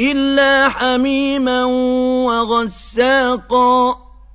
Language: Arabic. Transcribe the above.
إلا حميما وغساقا.